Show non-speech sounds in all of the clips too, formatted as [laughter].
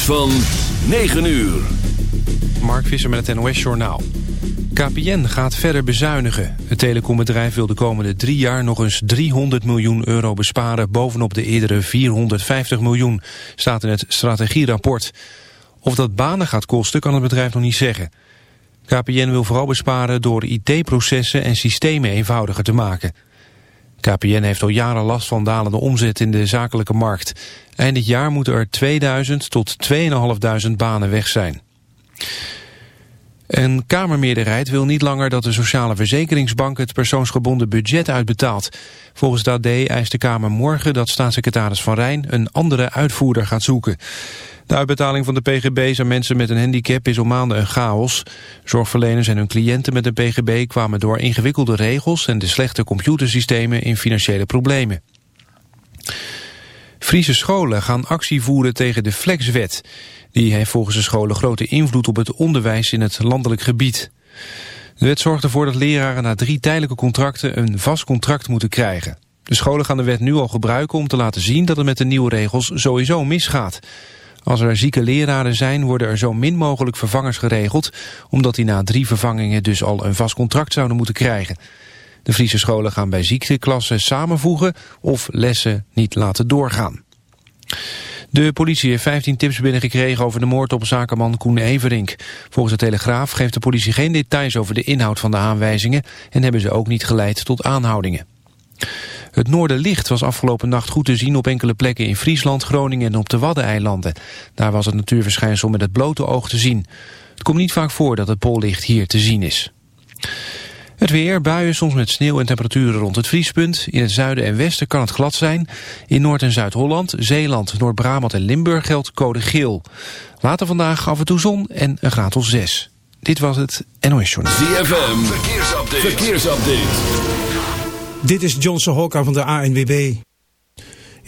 Van 9 uur. Mark Visser met het NOS Journaal. KPN gaat verder bezuinigen. Het telecombedrijf wil de komende drie jaar nog eens 300 miljoen euro besparen... bovenop de eerdere 450 miljoen, staat in het strategierapport. Of dat banen gaat kosten, kan het bedrijf nog niet zeggen. KPN wil vooral besparen door IT-processen en systemen eenvoudiger te maken. KPN heeft al jaren last van dalende omzet in de zakelijke markt. Eind dit jaar moeten er 2000 tot 2500 banen weg zijn. Een Kamermeerderheid wil niet langer dat de Sociale Verzekeringsbank het persoonsgebonden budget uitbetaalt. Volgens de AD eist de Kamer morgen dat staatssecretaris Van Rijn een andere uitvoerder gaat zoeken. De uitbetaling van de pgb's aan mensen met een handicap is al maanden een chaos. Zorgverleners en hun cliënten met een pgb kwamen door ingewikkelde regels en de slechte computersystemen in financiële problemen. Friese scholen gaan actie voeren tegen de flexwet. Die heeft volgens de scholen grote invloed op het onderwijs in het landelijk gebied. De wet zorgt ervoor dat leraren na drie tijdelijke contracten een vast contract moeten krijgen. De scholen gaan de wet nu al gebruiken om te laten zien dat het met de nieuwe regels sowieso misgaat. Als er zieke leraren zijn, worden er zo min mogelijk vervangers geregeld... omdat die na drie vervangingen dus al een vast contract zouden moeten krijgen. De Friese scholen gaan bij ziekteklassen samenvoegen of lessen niet laten doorgaan. De politie heeft 15 tips binnengekregen over de moord op zakenman Koen Everink. Volgens de Telegraaf geeft de politie geen details over de inhoud van de aanwijzingen... en hebben ze ook niet geleid tot aanhoudingen. Het Noorderlicht was afgelopen nacht goed te zien op enkele plekken in Friesland, Groningen en op de Waddeneilanden. Daar was het natuurverschijnsel met het blote oog te zien. Het komt niet vaak voor dat het pollicht hier te zien is. Het weer, buien soms met sneeuw en temperaturen rond het vriespunt. In het zuiden en westen kan het glad zijn. In Noord- en Zuid-Holland, Zeeland, Noord-Brabant en Limburg geldt code geel. Later vandaag af en toe zon en een graad of 6. Dit was het NOS Journal. ZFM, verkeersupdate. verkeersupdate. Dit is Johnson Hokka van de ANWB.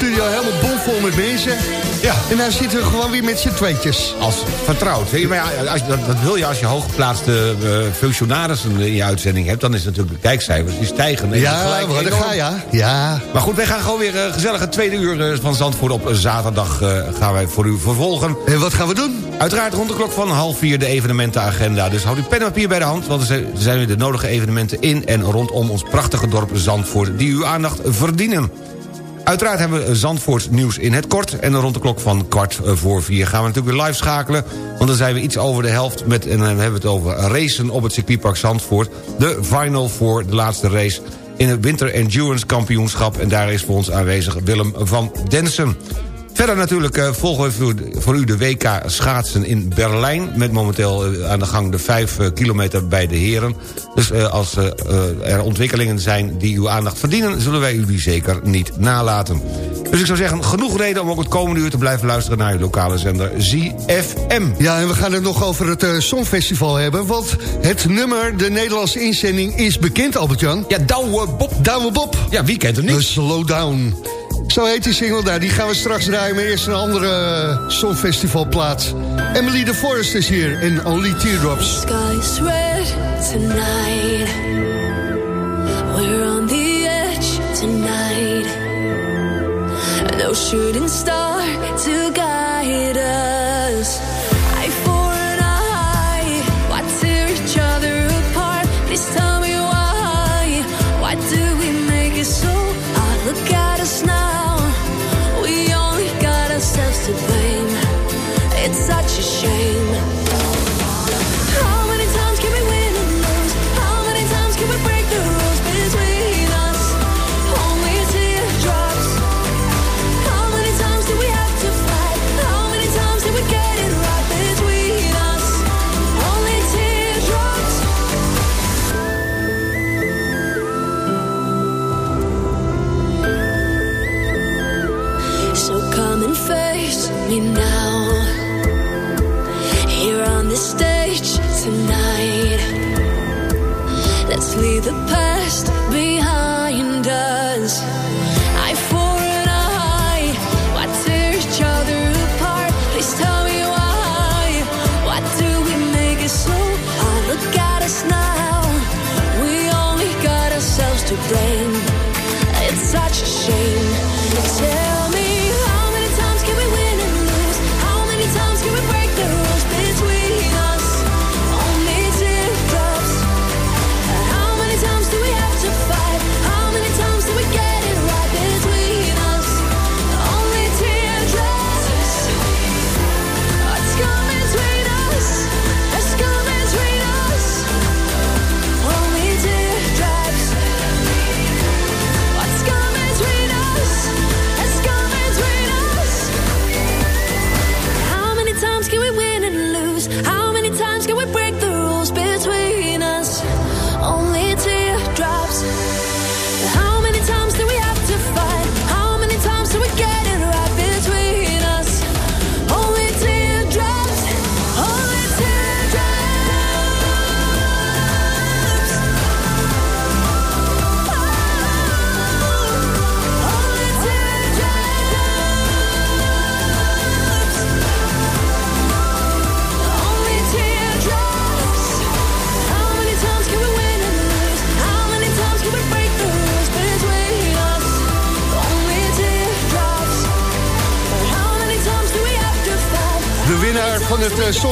Studio helemaal bomvol met mensen. Ja. En nu zitten we gewoon weer met z'n tweetjes. Als vertrouwd. Maar ja, als, dat, dat, wil je als je hooggeplaatste uh, functionarissen in je uitzending hebt... dan is natuurlijk de kijkcijfers die stijgen. En ja, dat ga ja. ja. Maar goed, wij gaan gewoon weer uh, gezellig het tweede uur van Zandvoort op zaterdag... gaan wij voor u vervolgen. En wat gaan we doen? Uiteraard rond de klok van half vier de evenementenagenda. Dus houd uw pen en papier bij de hand... want er zijn weer de nodige evenementen in en rondom ons prachtige dorp Zandvoort... die uw aandacht verdienen. Uiteraard hebben we Zandvoort nieuws in het kort... en rond de klok van kwart voor vier gaan we natuurlijk weer live schakelen... want dan zijn we iets over de helft met... en dan hebben we het over racen op het circuitpark Zandvoort... de final voor de laatste race in het Winter Endurance Kampioenschap... en daar is voor ons aanwezig Willem van Densen. Verder natuurlijk uh, volgen we voor, voor, u de WK schaatsen in Berlijn... met momenteel uh, aan de gang de 5 uh, kilometer bij de heren. Dus als er ontwikkelingen zijn die uw aandacht verdienen... zullen wij u die zeker niet nalaten. Dus ik zou zeggen, genoeg reden om ook het komende uur te blijven luisteren... naar uw lokale zender ZFM. Ja, en we gaan het nog over het Songfestival hebben... want het nummer, de Nederlandse inzending, is bekend, Albert-Jan. Ja, Douwe Bob. Douwe Bob. Ja, wie kent hem niet? Slow Down. Zo heet die single daar. Die gaan we straks draaien. Maar eerst een andere songfestivalplaats. Emily de Forest is hier in Only Teardrops. The red tonight. We're on the edge tonight. No shooting star to guide us. I for an eye. Tear each other apart? Please tell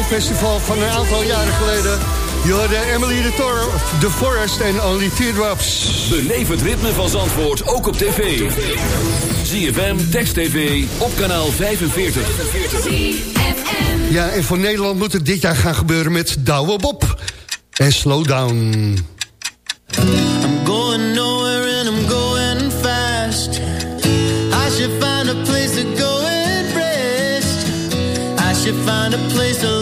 Songfestival van een aantal jaren geleden. Je hoorde Emily de, Tor de Forest en Only Teardrops. Beleef het ritme van Zandvoort ook op tv. ZFM, Text TV, op kanaal 45. Ja, en voor Nederland moet het dit jaar gaan gebeuren met Douwe Bob. En Slow Down. I'm going nowhere and I'm going fast. I should find a place to go and rest. I should find a place to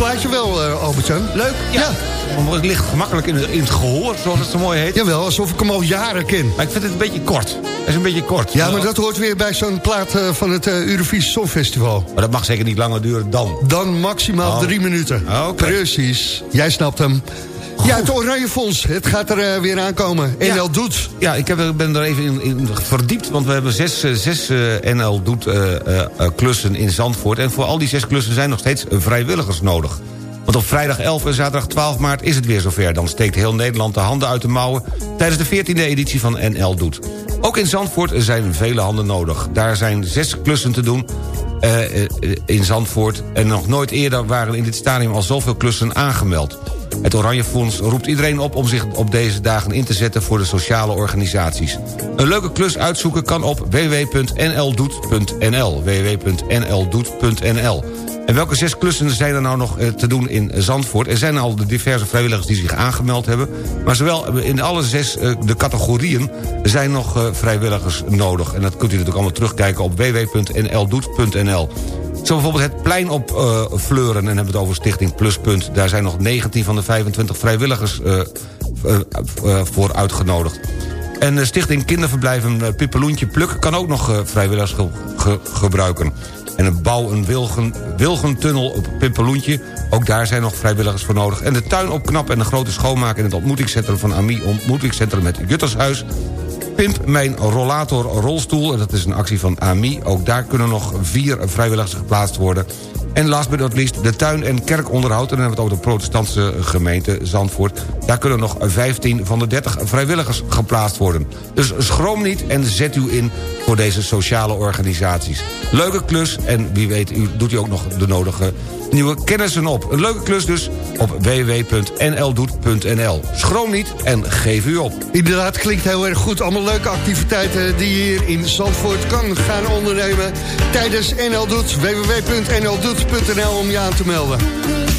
plaatje wel, uh, Albert-Jan. Leuk? Ja. ja. Het ligt gemakkelijk in, in, het gehoor, zoals het zo mooi heet. Jawel, alsof ik hem al jaren ken. Maar ik vind het een beetje kort. Het is een beetje kort. Ja, maar dat hoort weer bij zo'n plaat uh, van het uh, Eurovisie Songfestival. Maar dat mag zeker niet langer duren dan? Dan maximaal oh. drie minuten. Oh, okay. Precies. Jij snapt hem. Ja, het Oranje Fonds. Het gaat er uh, weer aankomen. NL ja. Doet. Ja, ik heb, ben er even in, in, verdiept. Want we hebben zes, zes uh, NL Doet uh, klussen in Zandvoort. En voor al die zes klussen zijn nog steeds vrijwilligers nodig. Want op vrijdag 11 en zaterdag 12 maart is het weer zover. Dan steekt heel Nederland de handen uit de mouwen... tijdens de 14e editie van NL Doet. Ook in Zandvoort zijn vele handen nodig. Daar zijn zes klussen te doen in Zandvoort. En nog nooit eerder waren in dit stadium al zoveel klussen aangemeld. Het Oranje Fonds roept iedereen op om zich op deze dagen in te zetten voor de sociale organisaties. Een leuke klus uitzoeken kan op www.nldoet.nl www.nldoet.nl en welke zes klussen zijn er nou nog eh, te doen in Zandvoort? Er zijn al de diverse vrijwilligers die zich aangemeld hebben. Maar zowel in alle zes eh, de categorieën zijn nog eh, vrijwilligers nodig. En dat kunt u natuurlijk allemaal terugkijken op www.nldoet.nl. Zo bijvoorbeeld het plein op uh, Fleuren, en hebben we het over Stichting Pluspunt. Daar zijn nog 19 van de 25 vrijwilligers uh, uh, voor uitgenodigd. En Stichting Kinderverblijven Pippeloentje Pluk... kan ook nog vrijwilligers ge ge gebruiken. En een bouw een wilgen, wilgentunnel op Pippeloentje... ook daar zijn nog vrijwilligers voor nodig. En de tuin opknappen en de grote schoonmaak... in het ontmoetingscentrum van AMI ontmoetingscentrum met Juttershuis... Pimp mijn rollator rolstoel. Dat is een actie van AMI. Ook daar kunnen nog vier vrijwilligers geplaatst worden. En last but not least de tuin- en kerkonderhoud. En dan hebben we het over de protestantse gemeente Zandvoort. Daar kunnen nog 15 van de 30 vrijwilligers geplaatst worden. Dus schroom niet en zet u in voor deze sociale organisaties. Leuke klus en wie weet u doet u ook nog de nodige nieuwe kennissen op. Een leuke klus dus op www.nldoet.nl. Schroom niet en geef u op. Inderdaad, klinkt heel erg goed. Allemaal leuke activiteiten die je hier in Zandvoort kan gaan ondernemen... tijdens NL Doet. Om je aan te melden.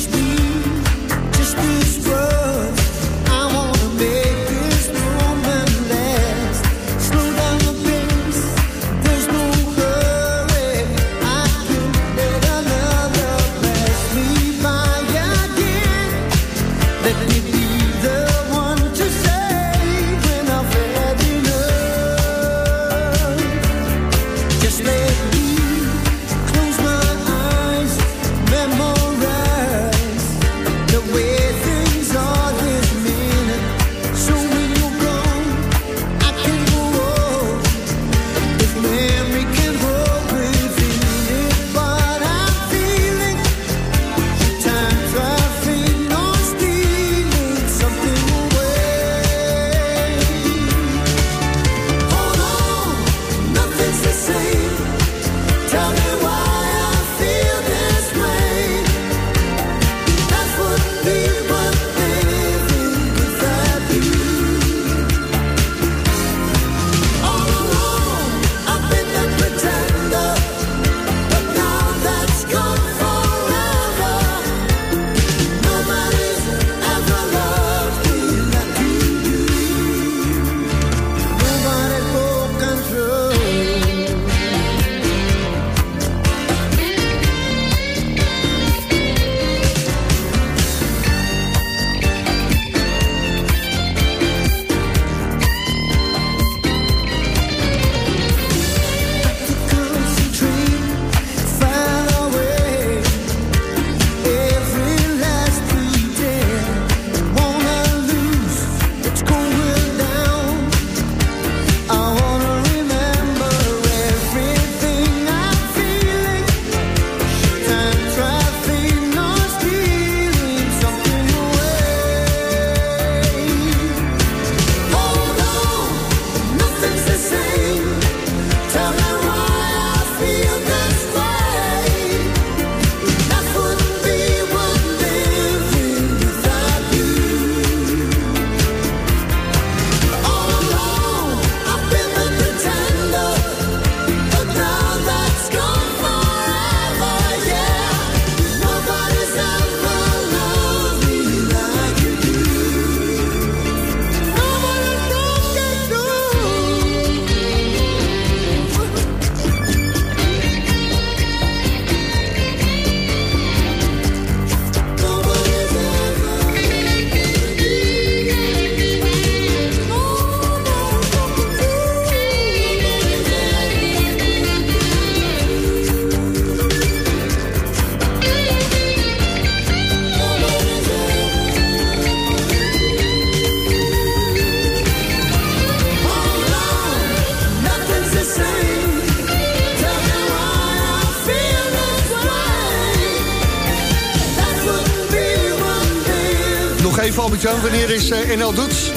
Albert-Jan, wanneer is uh, NL Doets?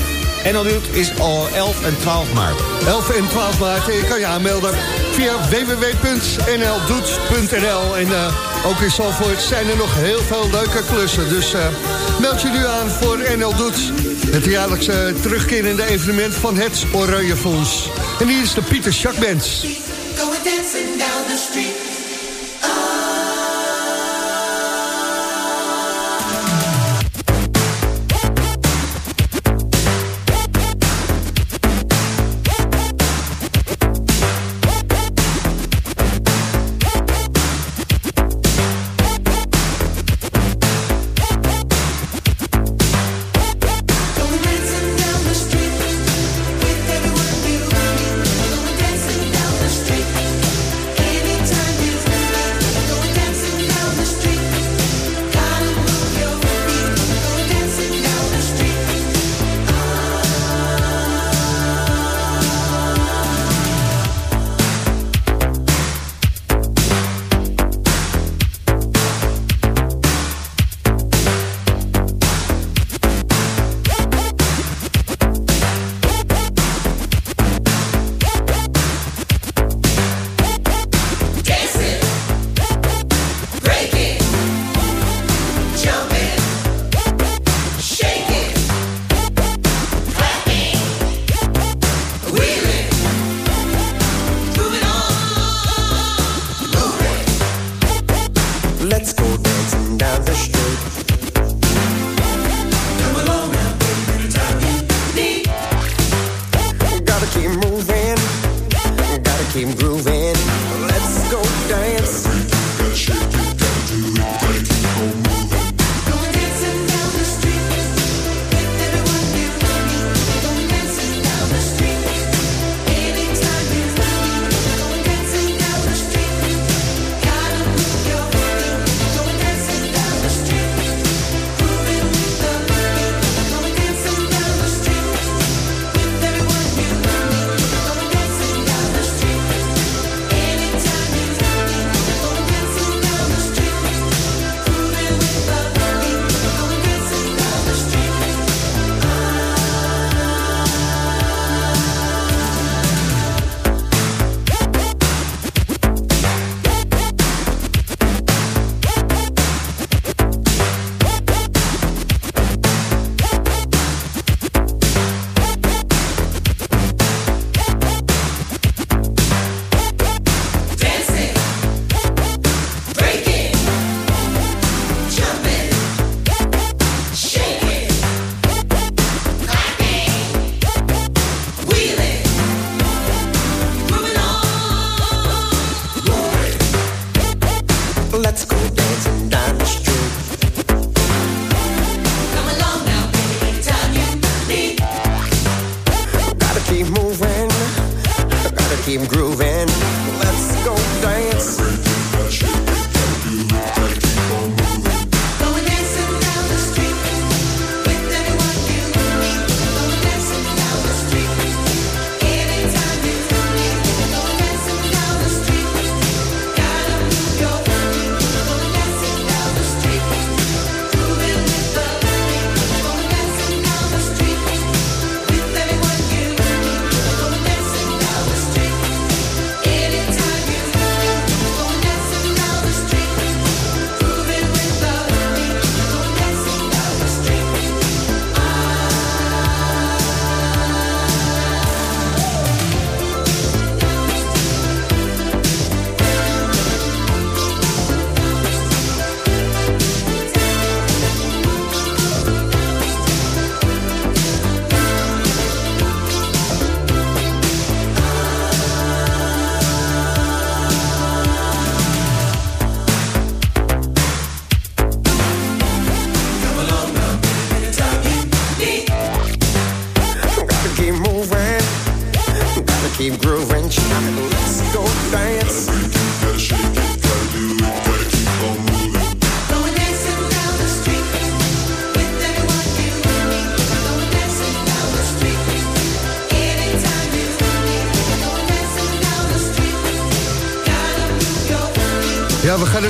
NL Doets is al 11 en 12 maart. 11 en 12 maart. Je kan je aanmelden via www.nldoets.nl. En uh, ook in Zalvoort zijn er nog heel veel leuke klussen. Dus uh, meld je nu aan voor NL Doets. Het jaarlijkse terugkerende evenement van het Oranje Fonds. En hier is de Pieter Schack Bands. Ja, we gaan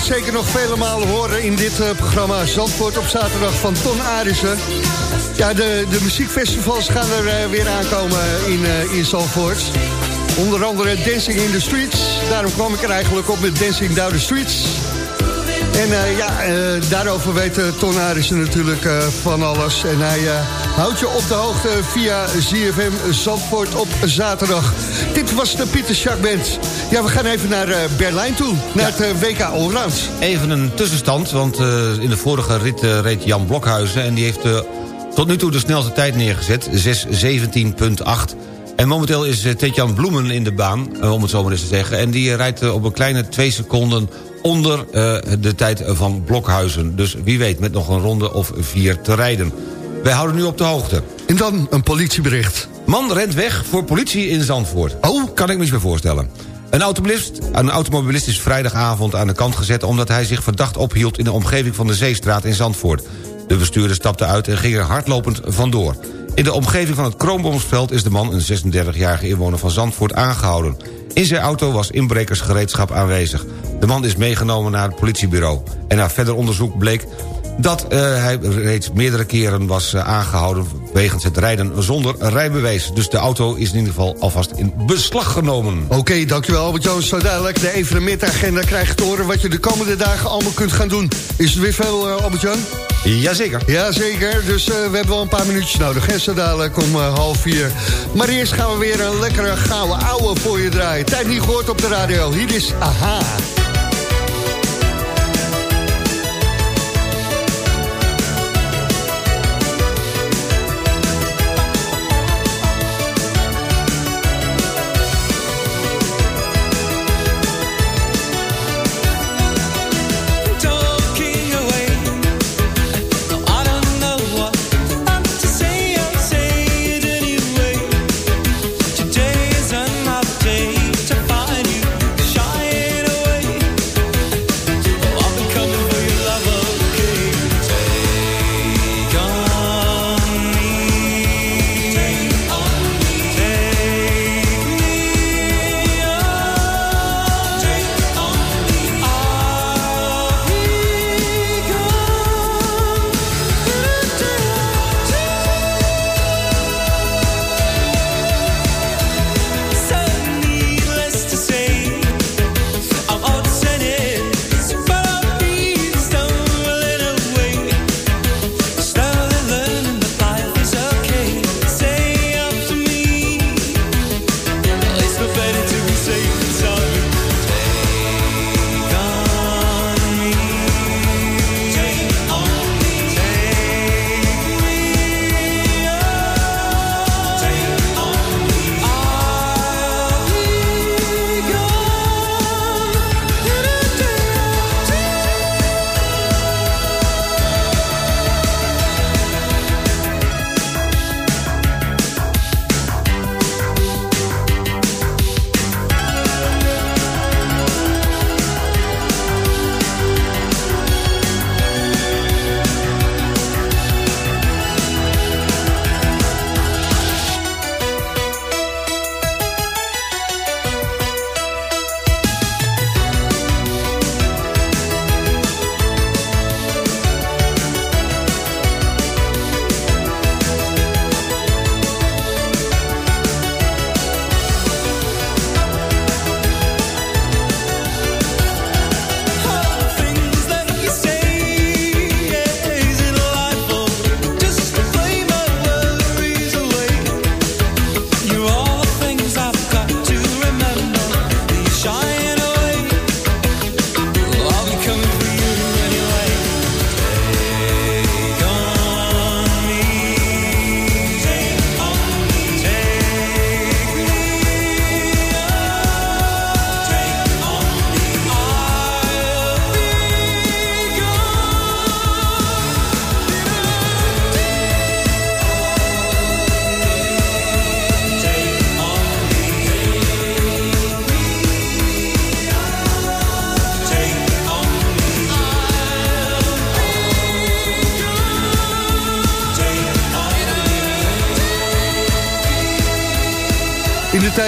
zeker nog vele malen horen in dit uh, programma Zandvoort op zaterdag van Ton Arissen. Ja, de, de muziekfestivals gaan er uh, weer aankomen in, uh, in Zandvoort. Onder andere Dancing in the Streets. Daarom kwam ik er eigenlijk op met Dancing Down the Streets. En ja, daarover weet Ton Arissen natuurlijk van alles. En hij houdt je op de hoogte via ZFM Zandvoort op zaterdag. Dit was de Pieter Schack Band. Ja, we gaan even naar Berlijn toe, naar ja. het WK Allround. Even een tussenstand, want in de vorige rit reed Jan Blokhuizen... en die heeft tot nu toe de snelste tijd neergezet, 6.17.8... En momenteel is Tetjan Bloemen in de baan, om het zo maar eens te zeggen. En die rijdt op een kleine twee seconden onder de tijd van Blokhuizen. Dus wie weet met nog een ronde of vier te rijden. Wij houden nu op de hoogte. En dan een politiebericht. Man rent weg voor politie in Zandvoort. Oh, kan ik me eens meer voorstellen. Een automobilist, een automobilist is vrijdagavond aan de kant gezet... omdat hij zich verdacht ophield in de omgeving van de Zeestraat in Zandvoort. De bestuurder stapte uit en ging er hardlopend vandoor. In de omgeving van het Kroonbomsveld is de man, een 36-jarige inwoner van Zandvoort, aangehouden. In zijn auto was inbrekersgereedschap aanwezig. De man is meegenomen naar het politiebureau. En na verder onderzoek bleek dat uh, hij reeds meerdere keren was uh, aangehouden... wegens het rijden zonder rijbewijs. Dus de auto is in ieder geval alvast in beslag genomen. Oké, okay, dankjewel Albert Jones. Zo dadelijk de evenementagenda krijg je te horen... wat je de komende dagen allemaal kunt gaan doen. Is het weer veel, uh, Albert Jan? Jazeker. Jazeker, dus we hebben wel een paar minuutjes nodig. Hè? Zo dadelijk om half vier. Maar eerst gaan we weer een lekkere gouden ouwe voor je draaien. Tijd niet gehoord op de radio. Hier is Aha.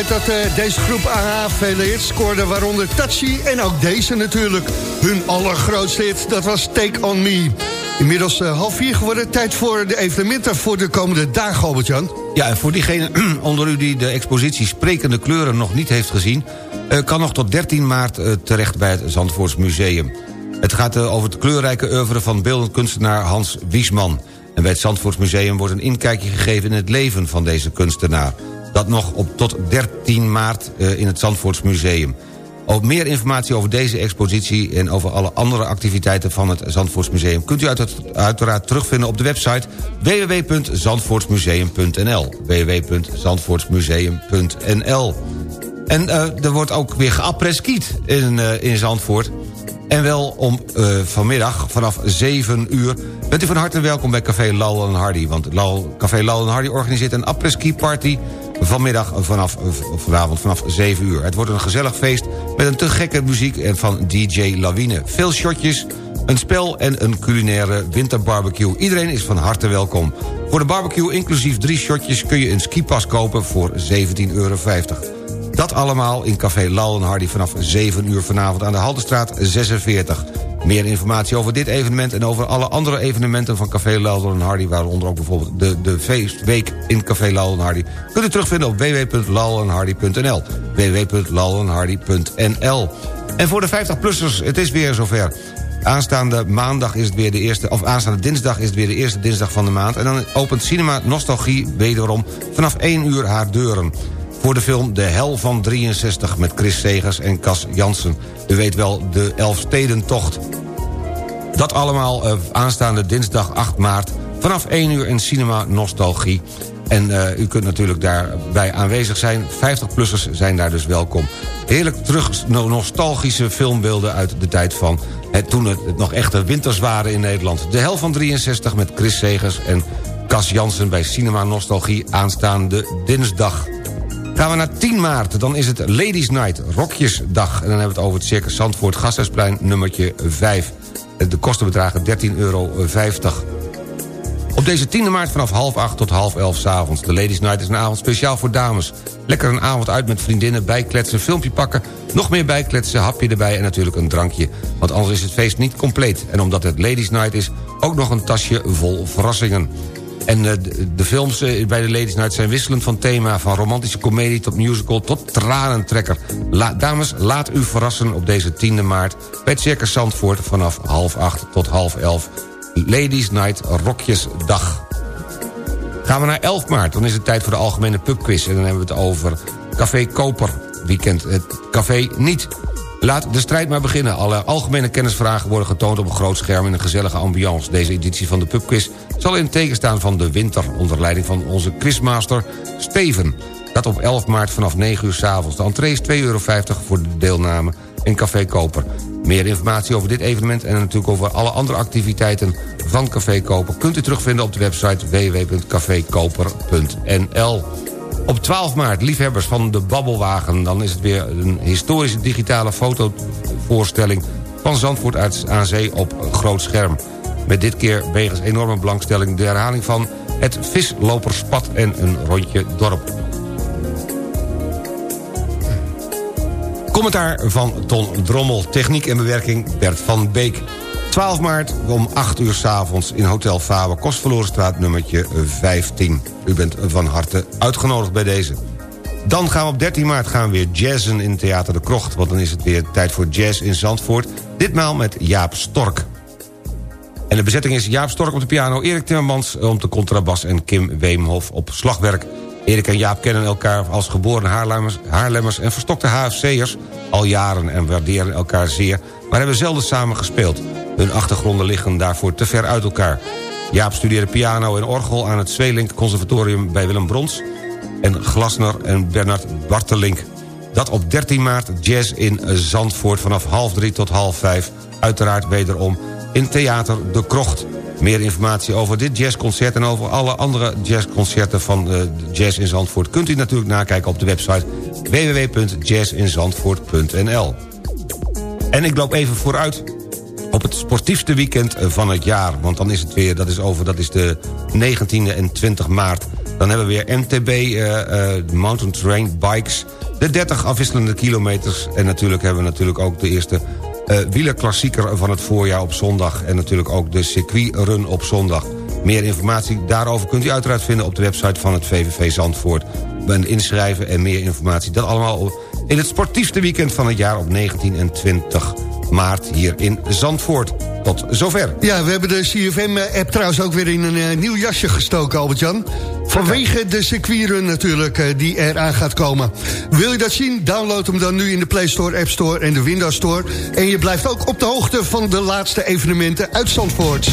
Tijd dat eh, deze groep AH vele hits scoorde, waaronder Tachi en ook deze natuurlijk. Hun allergrootste hit, dat was Take On Me. Inmiddels uh, half vier geworden, tijd voor de evenementen voor de komende dagen, Albert-Jan. Ja, en voor diegene [clears throat] onder u die de expositie Sprekende Kleuren nog niet heeft gezien... Uh, kan nog tot 13 maart terecht bij het Zandvoorts Museum. Het gaat over het kleurrijke oeuvre van beeldend kunstenaar Hans Wiesman. En bij het Zandvoorts Museum wordt een inkijkje gegeven in het leven van deze kunstenaar. Dat nog op tot 13 maart in het Zandvoorts Museum. Ook meer informatie over deze expositie... en over alle andere activiteiten van het Zandvoortsmuseum... kunt u uiteraard terugvinden op de website www.zandvoortsmuseum.nl www.zandvoortsmuseum.nl En uh, er wordt ook weer geappreskiet in, uh, in Zandvoort... En wel om vanmiddag vanaf 7 uur bent u van harte welkom bij Café Lal Hardy. Want Café Lal Hardy organiseert een après-ski party vanmiddag vanaf, vanavond vanaf 7 uur. Het wordt een gezellig feest met een te gekke muziek van DJ Lawine. Veel shotjes, een spel en een culinaire winterbarbecue. Iedereen is van harte welkom. Voor de barbecue inclusief drie shotjes kun je een skipas kopen voor 17,50 euro. Dat allemaal in Café Lal Hardy vanaf 7 uur vanavond aan de Haldenstraat 46. Meer informatie over dit evenement en over alle andere evenementen van Café Lal Hardy... waaronder ook bijvoorbeeld de, de feestweek in Café Lal Hardy... kunt u terugvinden op www.lalenhardy.nl www.lalenhardy.nl En voor de 50-plussers, het is weer zover... Aanstaande maandag is het weer de eerste... of aanstaande dinsdag is het weer de eerste dinsdag van de maand... en dan opent Cinema Nostalgie wederom vanaf 1 uur haar deuren voor de film De Hel van 63 met Chris Segers en Cas Jansen. U weet wel, de Elfstedentocht. Dat allemaal uh, aanstaande dinsdag 8 maart... vanaf 1 uur in Cinema Nostalgie. En uh, u kunt natuurlijk daarbij aanwezig zijn. 50-plussers zijn daar dus welkom. Heerlijk terug nostalgische filmbeelden uit de tijd van... Toen het nog echte winters waren in Nederland. De Hel van 63 met Chris Segers en Cas Jansen bij Cinema Nostalgie aanstaande dinsdag. Gaan we naar 10 maart, dan is het Ladies Night, Rokjesdag. En dan hebben we het over het Circus Zandvoort Gasthuisplein nummertje 5. De kosten bedragen 13,50 euro. Op deze 10 maart vanaf half 8 tot half 11 s'avonds. De Ladies Night is een avond speciaal voor dames. Lekker een avond uit met vriendinnen, bijkletsen, filmpje pakken... nog meer bijkletsen, hapje erbij en natuurlijk een drankje. Want anders is het feest niet compleet. En omdat het Ladies Night is, ook nog een tasje vol verrassingen. En uh, de, films uh, bij de Ladies Night zijn wisselend van thema... van romantische komedie tot musical tot tranentrekker. Dames, laat u verrassen op deze 10e maart... bij Circus Zandvoort vanaf half acht tot half elf. Ladies Night Rokjesdag. Gaan we naar 11 maart, dan is het tijd voor de algemene pubquiz... en dan hebben we het over Café Koper. Wie kent het café niet? Laat de strijd maar beginnen. Alle algemene kennisvragen worden getoond op een groot scherm... in een gezellige ambiance. Deze editie van de pubquiz zal in tegenstaan van de winter... onder leiding van onze quizmaster Steven. Dat op 11 maart vanaf 9 uur s'avonds. De entree is 2,50 euro voor de deelname in Café Koper. Meer informatie over dit evenement en natuurlijk over alle andere activiteiten van Café Koper... kunt u terugvinden op de website www.cafekoper.nl. Op 12 maart, liefhebbers van de Babbelwagen... dan is het weer een historische digitale fotovoorstelling... van Zandvoort uit aan zee op groot scherm. Met dit keer wegens enorme belangstelling de herhaling van... het visloperspad en een rondje dorp. Commentaar van Ton Drommel. Techniek en bewerking Bert van Beek. 12 maart om 8 uur s avonds in Hotel Faber... Kostverlorenstraat nummertje 15. U bent van harte uitgenodigd bij deze. Dan gaan we op 13 maart gaan we weer jazzen in Theater de Krocht... want dan is het weer tijd voor jazz in Zandvoort. Ditmaal met Jaap Stork. En de bezetting is Jaap Stork op de piano... Erik Timmermans op de contrabas en Kim Weemhof op slagwerk. Erik en Jaap kennen elkaar als geboren Haarlemmers, Haarlemmers en verstokte HFC'ers al jaren... en waarderen elkaar zeer, maar hebben zelden samen gespeeld. Hun achtergronden liggen daarvoor te ver uit elkaar. Jaap studeerde piano en orgel aan het Zweelink Conservatorium bij Willem Brons... en Glasner en Bernard Bartelink. Dat op 13 maart jazz in Zandvoort vanaf half drie tot half vijf. Uiteraard wederom in Theater De Krocht. Meer informatie over dit jazzconcert en over alle andere jazzconcerten van uh, Jazz in Zandvoort... kunt u natuurlijk nakijken op de website www.jazzinzandvoort.nl. En ik loop even vooruit op het sportiefste weekend van het jaar. Want dan is het weer, dat is over, dat is de 19e en 20 maart. Dan hebben we weer MTB eh, eh, Mountain Terrain Bikes... de 30 afwisselende kilometers... en natuurlijk hebben we natuurlijk ook de eerste uh, wielerklassieker van het voorjaar op zondag... en natuurlijk ook de circuitrun op zondag. Meer informatie daarover kunt u uiteraard vinden op de website van het VVV Zandvoort. En inschrijven en meer informatie, dat allemaal in het sportiefste weekend van het jaar op 19 en 20 maart hier in Zandvoort. Tot zover. Ja, we hebben de CFM-app trouwens ook weer in een uh, nieuw jasje gestoken, Albert-Jan. Vanwege de circuitrun natuurlijk uh, die eraan gaat komen. Wil je dat zien? Download hem dan nu in de Play Store, App Store en de Windows Store. En je blijft ook op de hoogte van de laatste evenementen uit Zandvoort.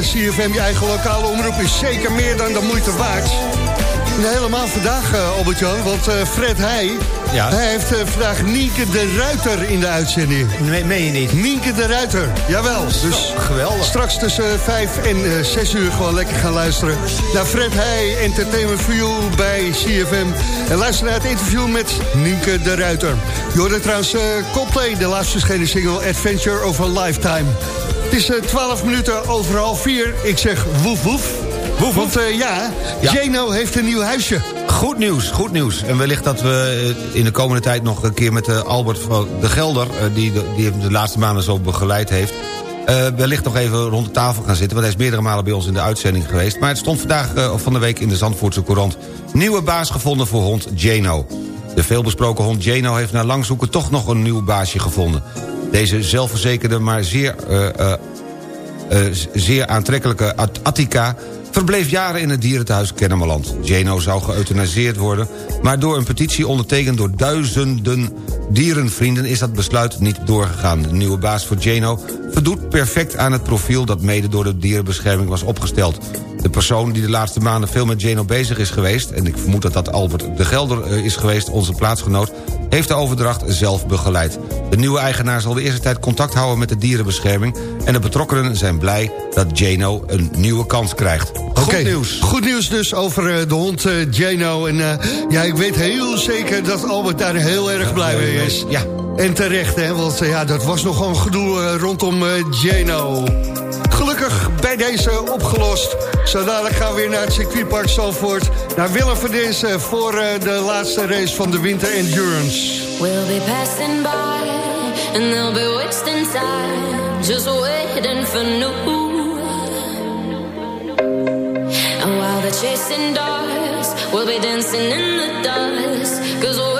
CFM, je eigen lokale omroep, is zeker meer dan de moeite waard. En helemaal vandaag, eh, Albert-Jan, want eh, Fred Heij, Ja. hij heeft eh, vandaag Nienke de Ruiter in de uitzending. Nee, meen je niet? Nienke de Ruiter, jawel. Dus geweldig. straks tussen 5 en eh, 6 uur gewoon lekker gaan luisteren naar Fred Heij, Entertainment for You bij CFM. En luister naar het interview met Nienke de Ruiter. Je hoorde trouwens Coldplay, de laatst verschenen single Adventure of a Lifetime. Het is eh, 12 minuten over half 4. Ik zeg woef woef. Woef, Want eh, ja, Ja. Jeno heeft een nieuw huisje. Goed nieuws, goed nieuws. En wellicht dat we eh, in de komende tijd nog een keer met eh, Albert van de Gelder... eh, die, de, die hem de laatste maanden zo begeleid heeft... eh, wellicht nog even rond de tafel gaan zitten... want hij is meerdere malen bij ons in de uitzending geweest. Maar het stond vandaag eh, of van de week in de Zandvoortse Courant. Nieuwe baas gevonden voor hond Jano. De veelbesproken hond Jano heeft na lang zoeken toch nog een nieuw baasje gevonden. Deze zelfverzekerde, maar zeer, eh, eh, eh, zeer aantrekkelijke At- Attica verbleef jaren in het dierentehuis Kennemerland. Jano zou geëuthanaseerd worden... maar door een petitie ondertekend door duizenden dierenvrienden... is dat besluit niet doorgegaan. De nieuwe baas voor Jano voldoet perfect aan het profiel... dat mede door de dierenbescherming was opgesteld. De persoon die de laatste maanden veel met Jano bezig is geweest... en ik vermoed dat dat Albert de Gelder eh, is geweest, onze plaatsgenoot... heeft de overdracht zelf begeleid. De nieuwe eigenaar zal de eerste tijd contact houden met de dierenbescherming... en de betrokkenen zijn blij dat Jano een nieuwe kans krijgt. Goed nieuws. Goed nieuws dus over eh, de hond eh, Jano. En eh, ja, ik weet heel zeker dat Albert daar heel erg blij mee is. Ja. En terecht, hè, want ja, dat was nog gewoon gedoe rondom eh, Jano. Gelukkig bij deze opgelost. Zo dadelijk gaan we weer naar het circuitpark Zandvoort. Naar Willem van Dinsen voor eh, de laatste race van de Winter Endurance. We'll be passing by, and they'll be wasting time, just waiting for new. And while they're chasing dogs, we'll be dancing in the dust, cause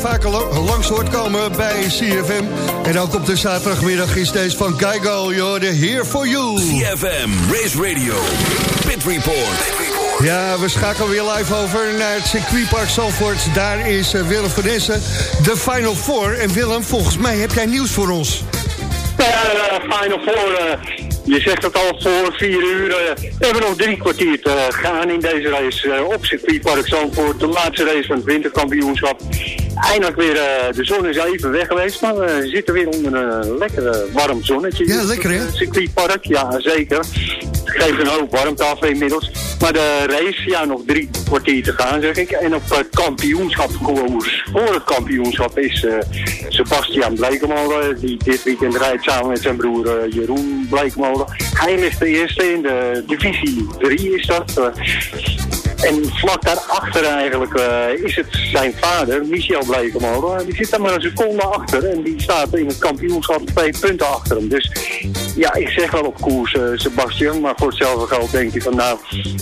vaker langs hoort komen bij CFM. En ook op de zaterdagmiddag is deze van Geigo. You're here for you. CFM, Race Radio, Pit Report. Ja, we schakelen weer live over naar het circuitpark Zalvoort. Daar is eh, Willem van Essen, de Final Four. En Willem, volgens mij heb jij nieuws voor ons. Ja, uh, Final Four. eh, je zegt het al voor vier uur. eh, we hebben nog drie kwartier te gaan in deze race eh, op circuitpark Zandvoort. De laatste race van het winterkampioenschap. Eindelijk weer, eh, de zon is even weg geweest, maar we zitten weer onder een lekker warm zonnetje. Ja, lekker, hè? Het circuitpark, ja zeker. Het geeft een hoop warmte af inmiddels. Maar de race, ja, nog drie kwartier te gaan, zeg ik. En op het kampioenschapkoers voor het kampioenschap is eh, Sebastian Blekemolen, die dit weekend rijdt samen met zijn broer eh, Jeroen Blekemolen. Hij ligt de eerste in de divisie 3 is dat. eh. En vlak daarachter eigenlijk eh, is het zijn vader, Michel Blekemolen. Die zit daar maar een seconde achter en die staat in het kampioenschap twee punten achter hem. Dus ja, ik zeg wel op koers eh, Sebastian, maar voor hetzelfde geld denk je van nou,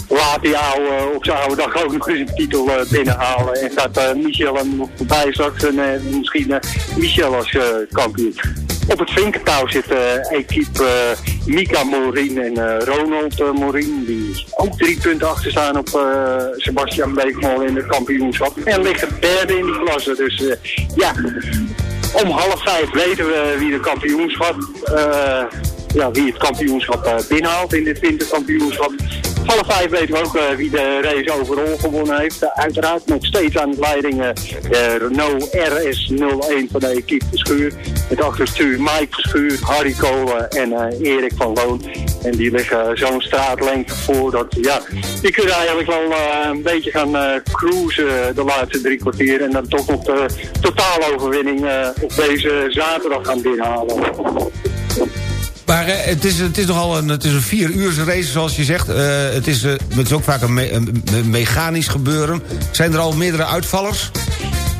laat die ouwe op zijn oude dag ook nog eens een titel eh, binnenhalen. En gaat Michel hem voorbij straks en misschien Michel als kampioen. Op het vinkertouw zit eh equipe eh, Mika Morin en eh, Ronald Morin. Die ook drie punten achter staan op Sebastian Beekmol in het kampioenschap. En liggen derde in die klasse. Dus ja, om half vijf weten we wie de kampioenschap, ja, wie het kampioenschap binnenhaalt in dit winterkampioenschap. Half vijf weten we ook eh, wie de race overal gewonnen heeft. Eh, uiteraard nog steeds aan de leiding eh, Renault RS01 van de equipe Verschuur. Met achterstuur Mike Verschuur, Harry Kolen en Erik van Loon. En die liggen zo'n straatlengte voor dat, ja, die kunnen eigenlijk wel een beetje gaan cruisen de laatste drie kwartier. En dan toch nog de totaaloverwinning eh, op deze zaterdag gaan binnenhalen. Maar eh, het, is, het is nogal een, het is een vier uur race, zoals je zegt. Eh, het, is, eh, het is ook vaak een, me- een me- mechanisch gebeuren. Zijn er al meerdere uitvallers?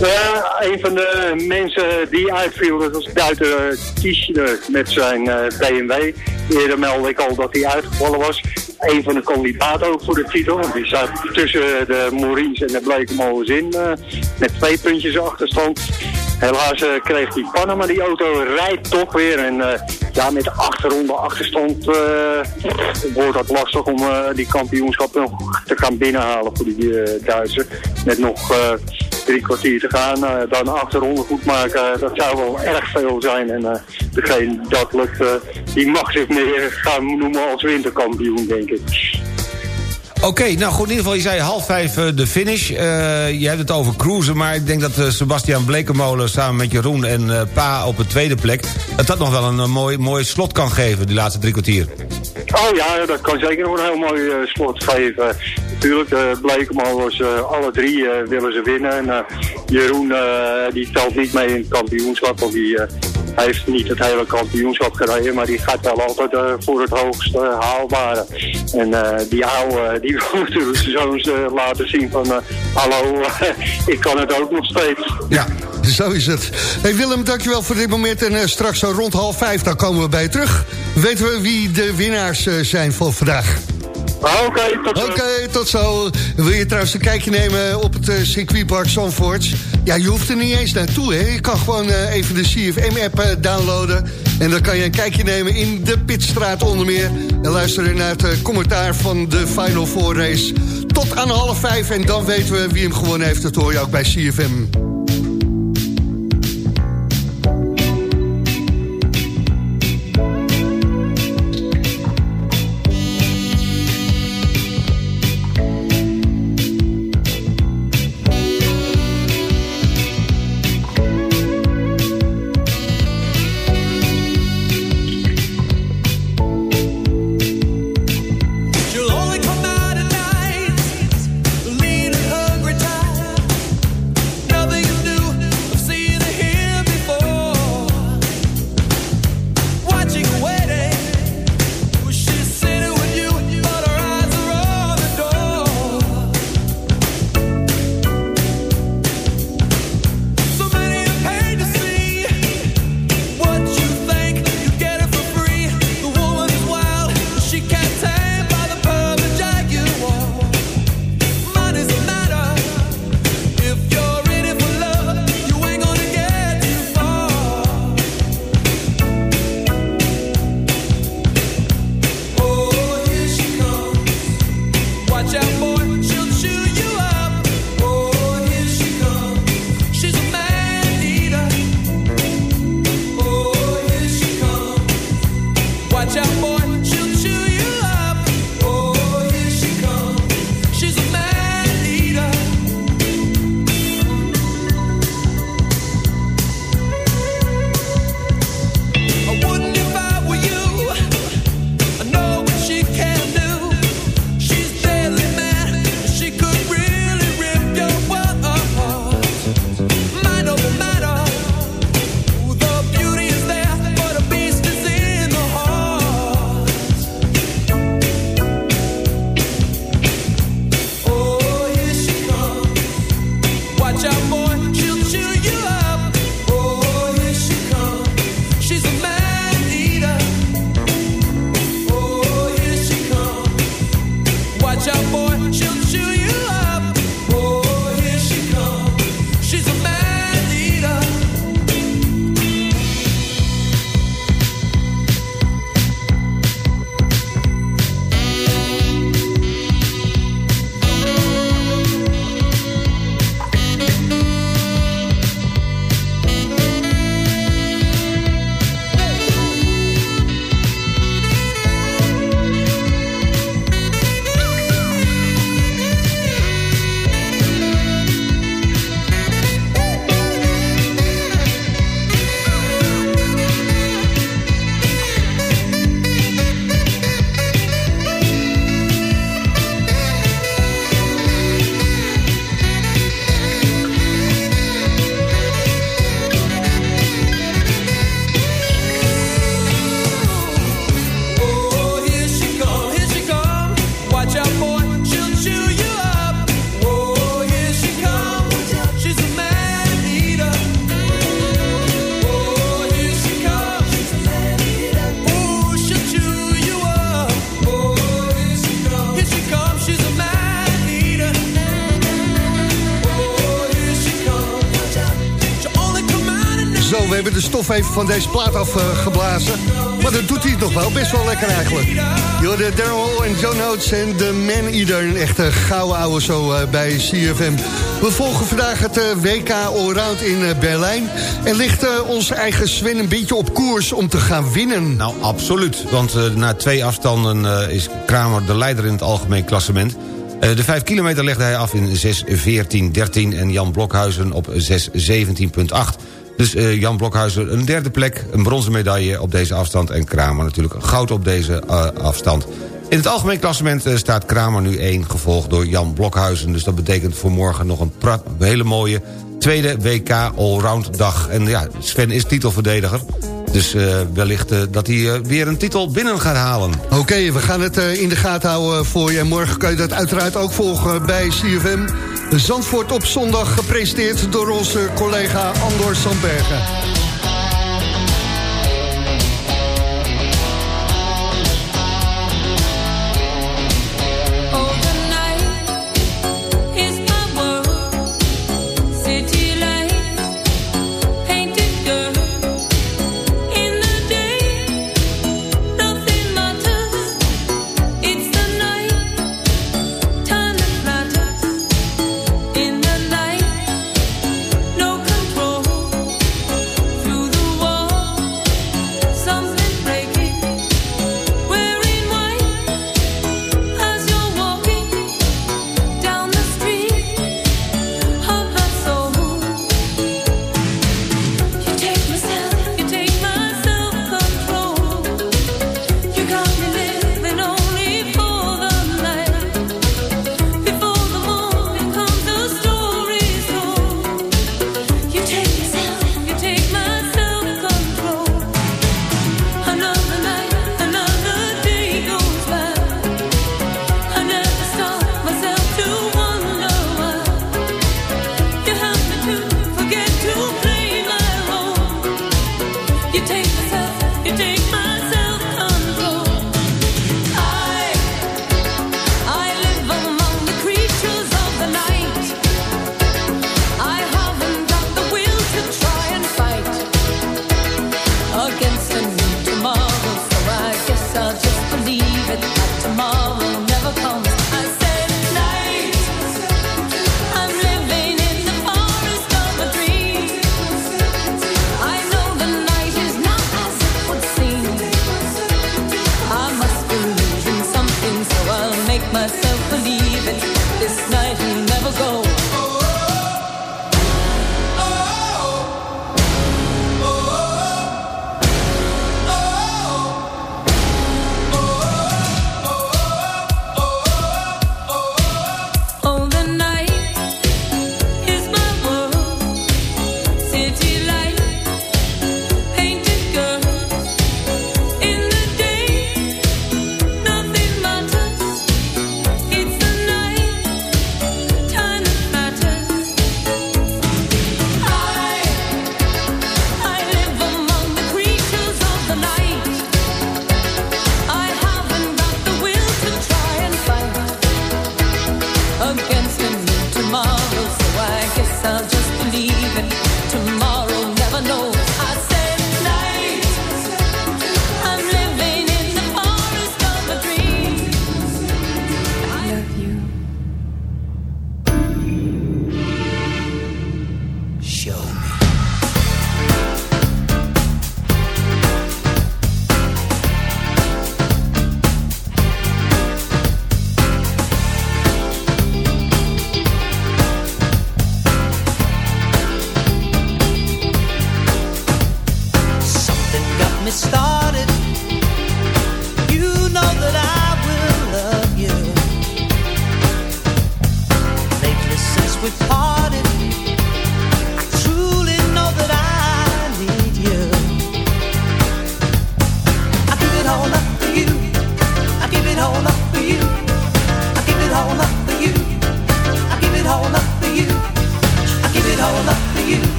Ja, een van de mensen die uitviel, dat was Duiter Tischner met zijn BMW. Eerder meldde ik al dat hij uitgevallen was. Een van de kandidaten ook voor de titel. Die zat tussen de Maurice en de Bleekemolens in. eh, met twee puntjes achterstand. Helaas eh, kreeg hij pannen, maar die auto rijdt toch weer. En eh, ja, met de achterronde achterstand wordt dat lastig om die kampioenschap nog te gaan binnenhalen voor die Duitsers. Met nog drie kwartier te gaan. dan achterronde goed maken, dat zou wel erg veel zijn. En degene dat lukt, die mag zich meer gaan noemen als winterkampioen, denk ik. Oké, nou goed, in ieder geval, je zei half vijf eh, de finish. Eh, je hebt het over cruisen, maar ik denk dat eh, Sebastian Blekemolen... samen met Jeroen en Pa op de tweede plek... dat dat nog wel een, mooi, mooi slot kan geven, die laatste drie kwartier. Oh ja, dat kan zeker nog een heel mooi slot geven. Natuurlijk, de Blekemollers, eh alle drie willen ze winnen. En Jeroen, die telt niet mee in het kampioenschap. Want die eh, heeft niet het hele kampioenschap gereden. Maar die gaat wel altijd eh, voor het hoogste haalbare. En eh, die oude, die [laughs] wil natuurlijk eh, laten zien van... eh, hallo, ik kan het ook nog steeds. Ja, zo is het. Hey Willem, dankjewel voor dit moment. En eh, straks zo rond half vijf, dan komen we bij terug. Weten we wie de winnaars eh, zijn voor vandaag. Oké, tot zo. Wil je trouwens een kijkje nemen op het eh, circuitpark Zandvoort? Ja, je hoeft er niet eens naartoe, hè. Je kan gewoon eh, even de CFM-app eh, downloaden. En dan kan je een kijkje nemen in de Pitstraat onder meer. En luisteren naar het commentaar van de Final Four race. Tot aan half vijf en dan weten we wie hem gewonnen heeft. Dat hoor je ook bij CFM. Even van deze plaat afgeblazen. maar dat doet hij nog wel, best wel lekker eigenlijk. Jorde Daryl en John Oates en de Man Eater. Een echte gouden ouwe zo eh, bij CFM. We volgen vandaag het eh, WK Allround in eh, Berlijn. En ligt onze eigen Sven een beetje op koers om te gaan winnen. Nou, absoluut. Want na twee afstanden is Kramer de leider in het algemeen klassement. De 5 kilometer legde hij af in 6.14.13 en Jan Blokhuizen op 6.17.8. Dus eh, Jan Blokhuizen een derde plek, een bronzen medaille op deze afstand... en Kramer natuurlijk goud op deze eh, afstand. In het algemeen klassement eh, staat Kramer nu 1, gevolgd door Jan Blokhuizen. Dus dat betekent voor morgen nog een pra- hele mooie tweede WK Allround dag. En ja, Sven is titelverdediger. Dus wellicht dat hij weer een titel binnen gaat halen. Oké, we gaan het in de gaten houden voor je. En morgen kan je dat uiteraard ook volgen bij CFM. Zandvoort op zondag gepresenteerd door onze collega Andor Sandbergen.